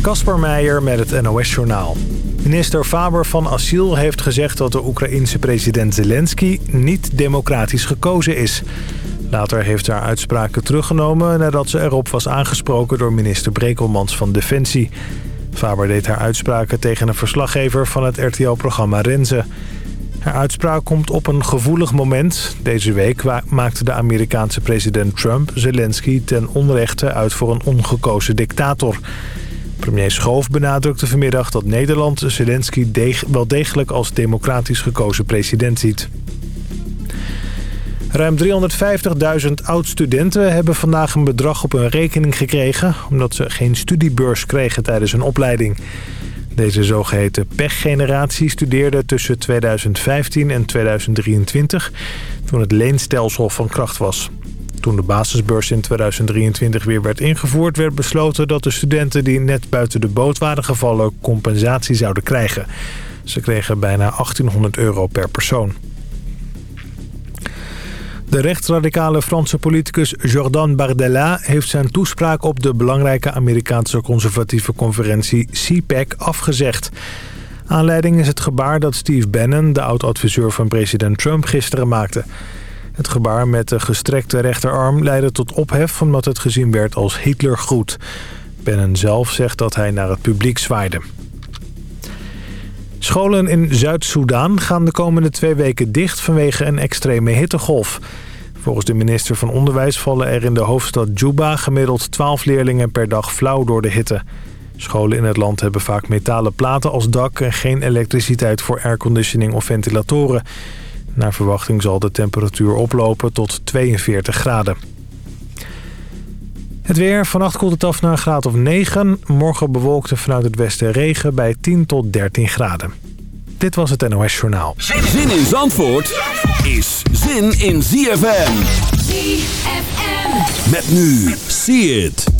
Kasper Meijer met het NOS-journaal. Minister Faber van Asiel heeft gezegd dat de Oekraïense president Zelensky niet democratisch gekozen is. Later heeft haar uitspraken teruggenomen nadat ze erop was aangesproken door minister Brekelmans van Defensie. Faber deed haar uitspraken tegen een verslaggever van het RTL-programma Renze. Haar uitspraak komt op een gevoelig moment. Deze week maakte de Amerikaanse president Trump Zelensky ten onrechte uit voor een ongekozen dictator. Premier Schoof benadrukte vanmiddag dat Nederland Zelensky wel degelijk als democratisch gekozen president ziet. Ruim 350.000 oud-studenten hebben vandaag een bedrag op hun rekening gekregen... omdat ze geen studiebeurs kregen tijdens hun opleiding. Deze zogeheten pechgeneratie studeerde tussen 2015 en 2023... toen het leenstelsel van kracht was. Toen de basisbeurs in 2023 weer werd ingevoerd... werd besloten dat de studenten die net buiten de boot waren gevallen... compensatie zouden krijgen. Ze kregen bijna 1800 euro per persoon. De rechtsradicale Franse politicus Jordan Bardella heeft zijn toespraak op de belangrijke Amerikaanse conservatieve conferentie CPAC afgezegd. Aanleiding is het gebaar dat Steve Bannon, de oud-adviseur van president Trump, gisteren maakte. Het gebaar met de gestrekte rechterarm leidde tot ophef omdat het gezien werd als Hitlergroet. Bannon zelf zegt dat hij naar het publiek zwaaide. Scholen in Zuid-Soedan gaan de komende twee weken dicht vanwege een extreme hittegolf. Volgens de minister van Onderwijs vallen er in de hoofdstad Juba gemiddeld 12 leerlingen per dag flauw door de hitte. Scholen in het land hebben vaak metalen platen als dak en geen elektriciteit voor airconditioning of ventilatoren. Naar verwachting zal de temperatuur oplopen tot 42 graden. Het weer. Vannacht koelt het af naar een graad of 9. Morgen bewolkt vanuit het westen regen bij 10 tot 13 graden. Dit was het NOS Journaal. Zin in Zandvoort is zin in ZFM. ZFM. Met nu. See it.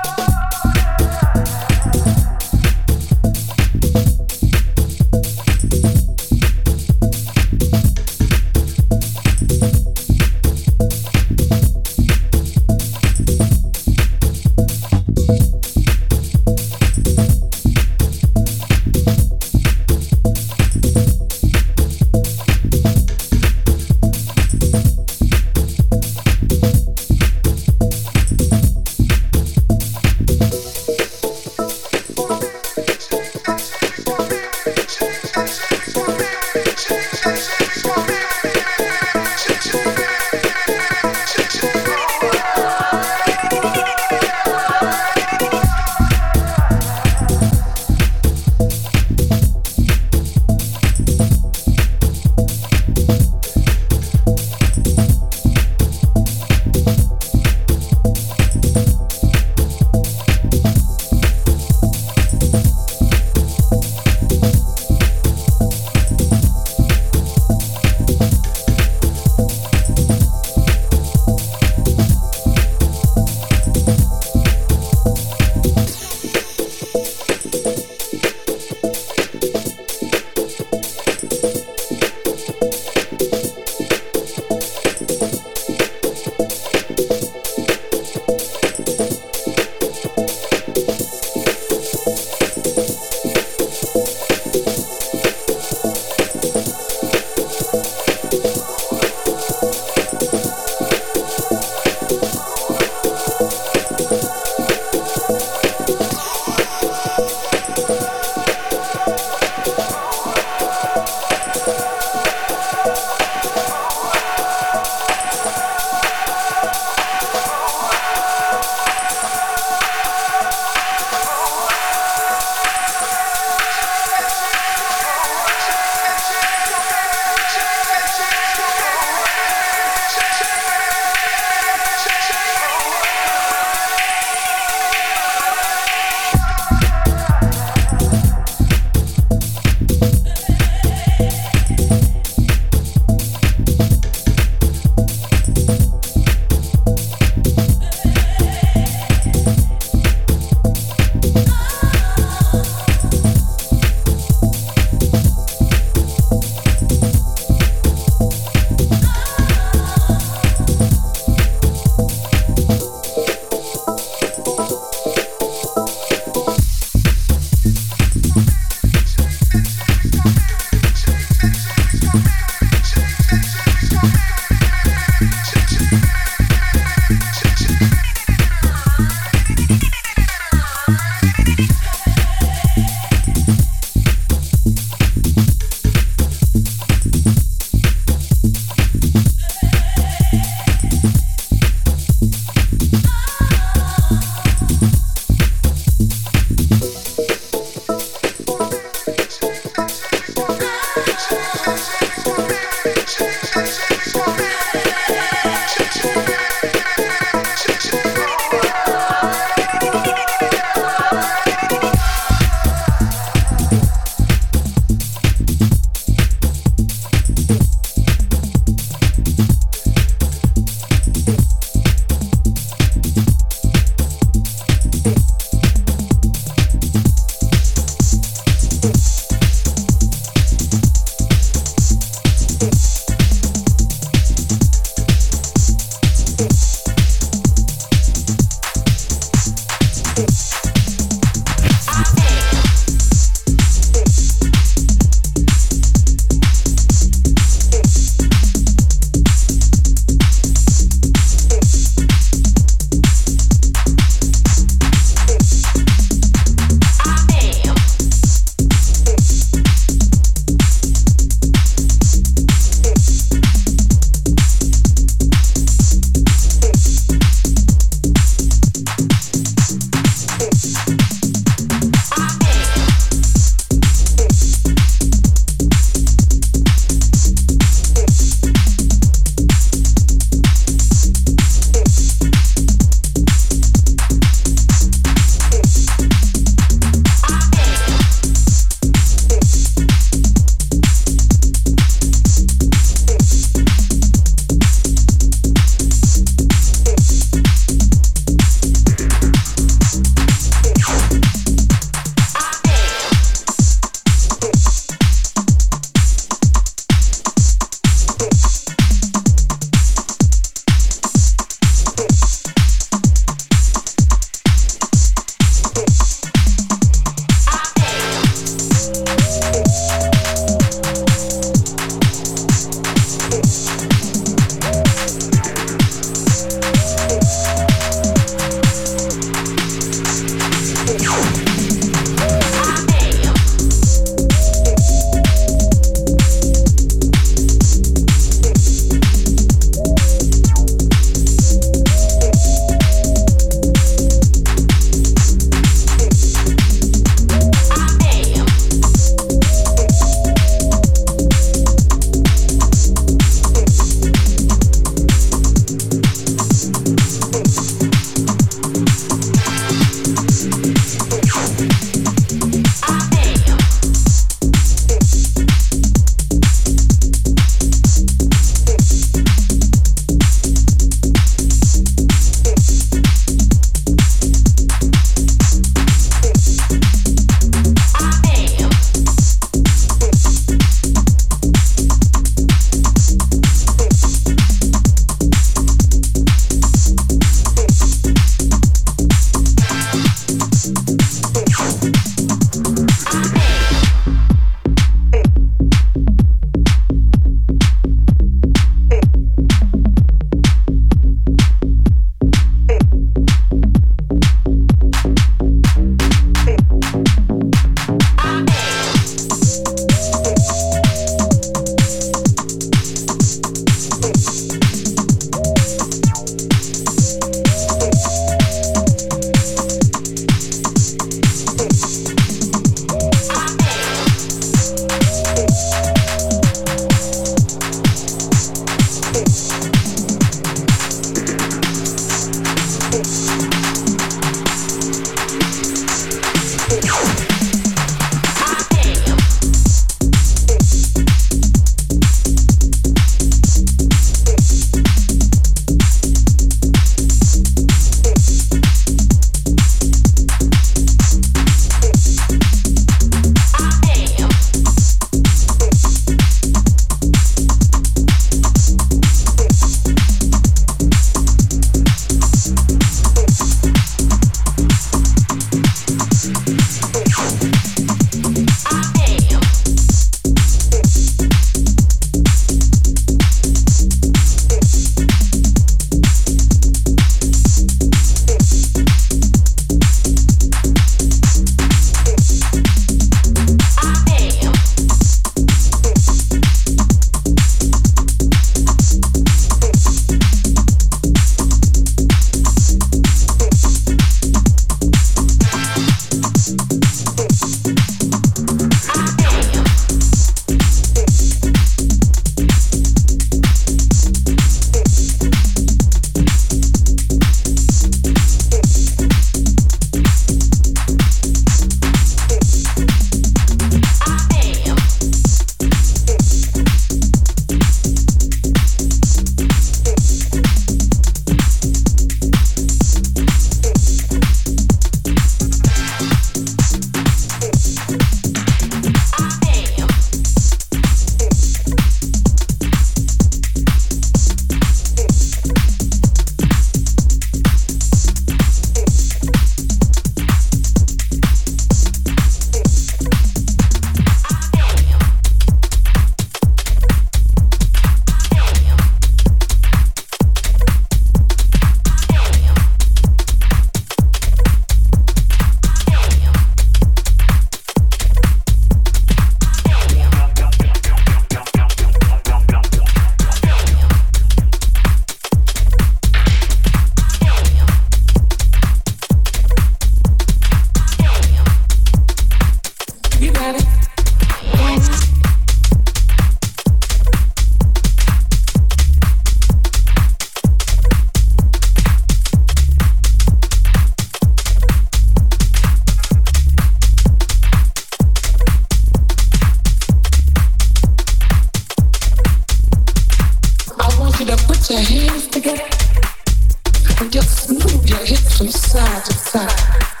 side to side.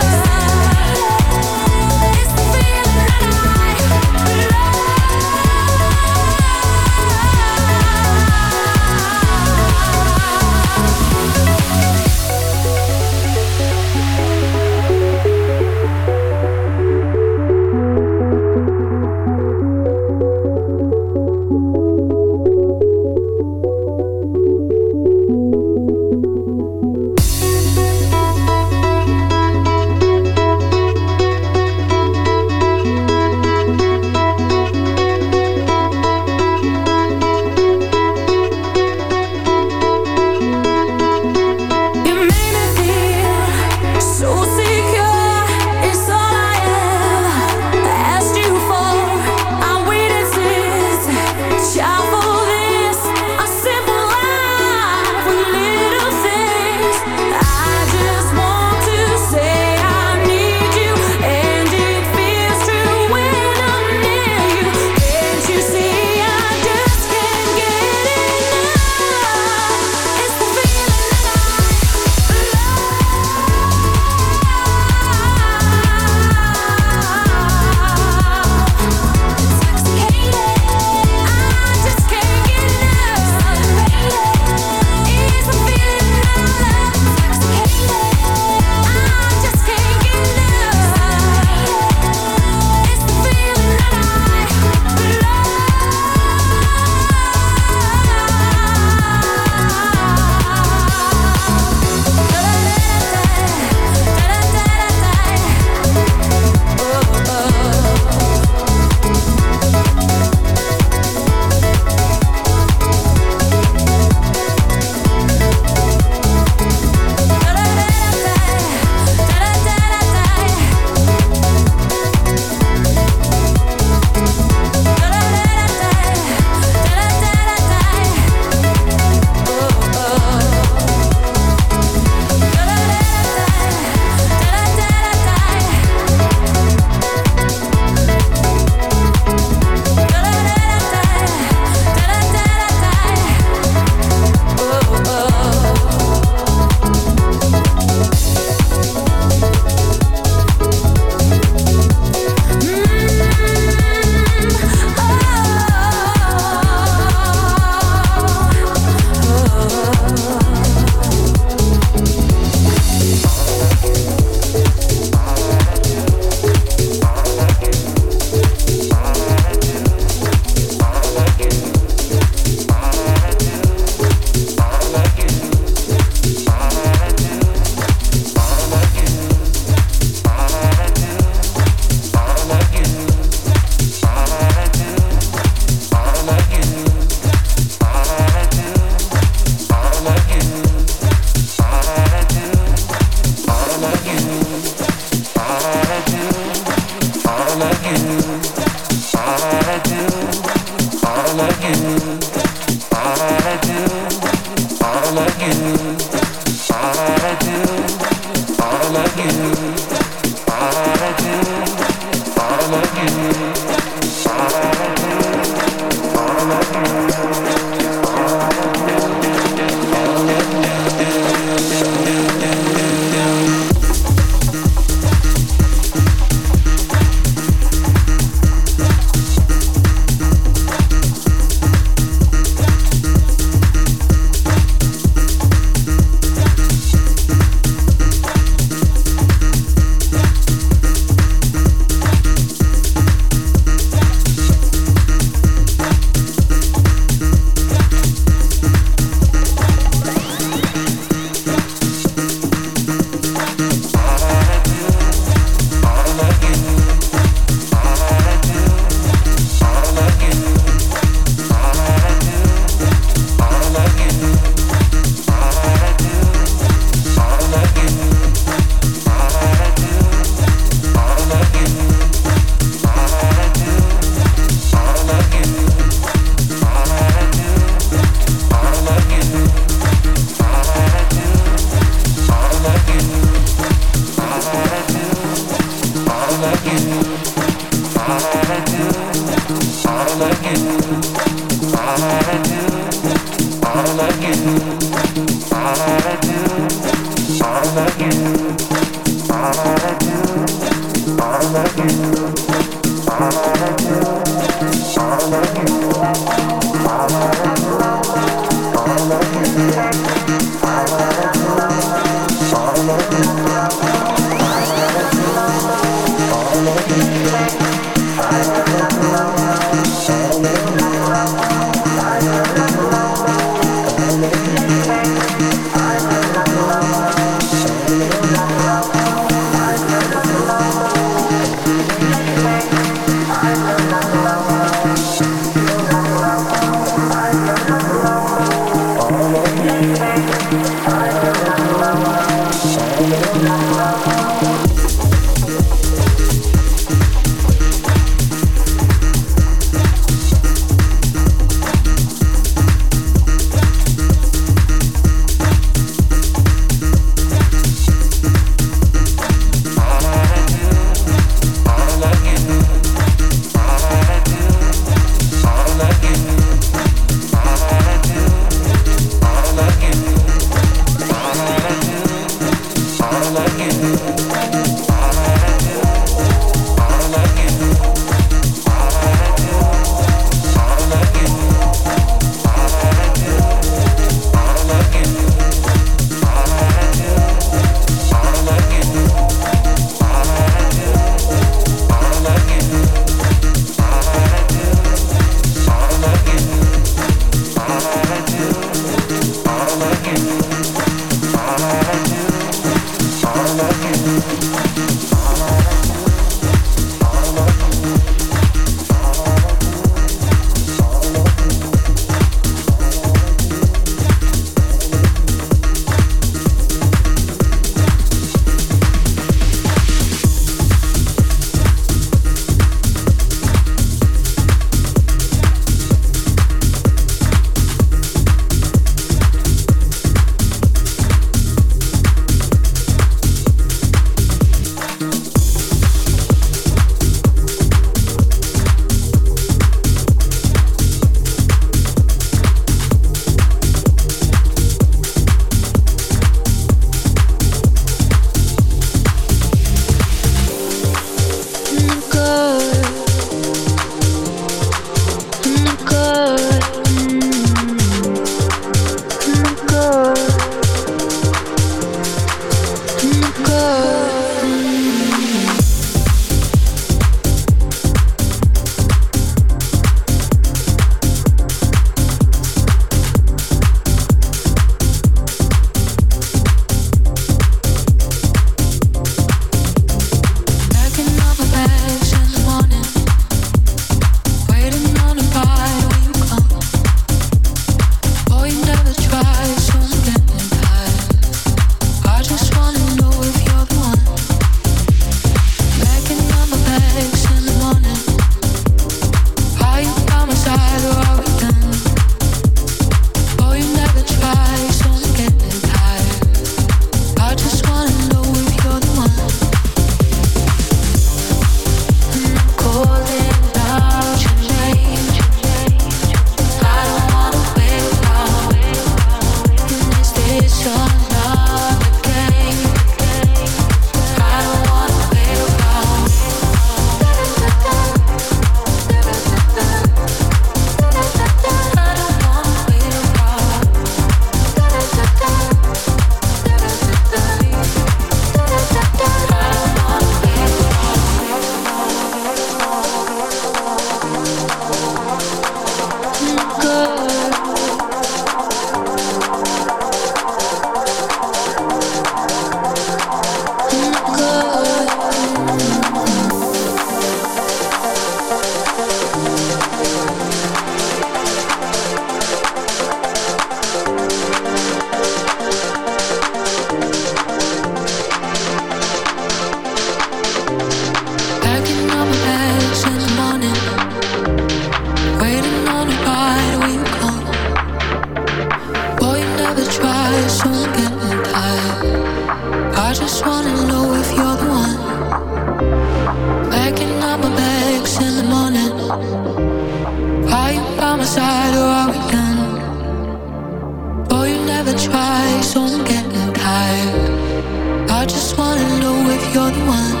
eyes, I'm getting tired. I just wanna know if you're the one.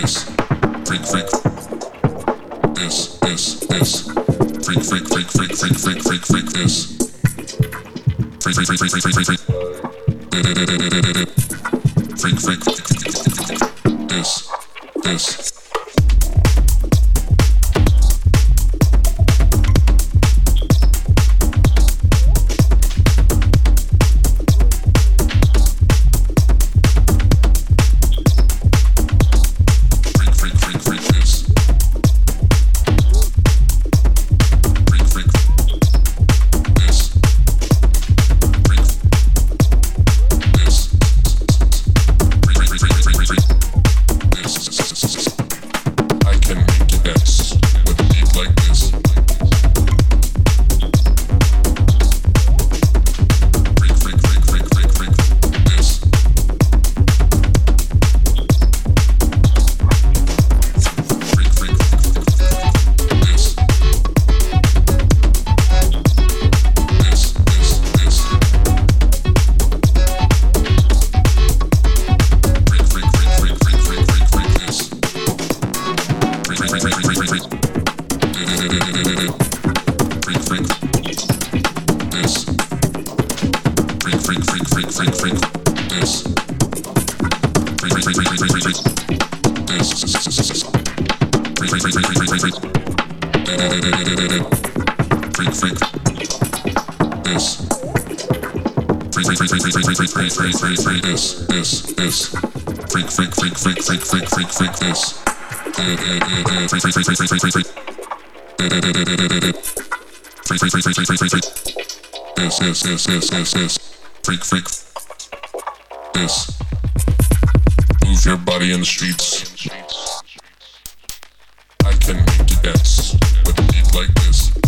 this freak freak this this this freak freak freak freak freak freak freak freak this freak freak freak freak freak freak freak freak freak freak this this I can make you dance with like this.